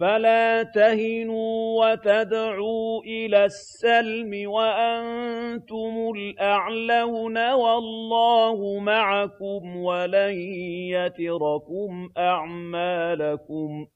فَلَا تَهِنُوا وَتَدْعُوا إِلَى السَّلْمِ وَأَنتُمُ الْأَعْلَوْنَ وَاللَّهُ مَعَكُمْ وَلَن يَتِرَكُمْ أَعْمَالَكُمْ.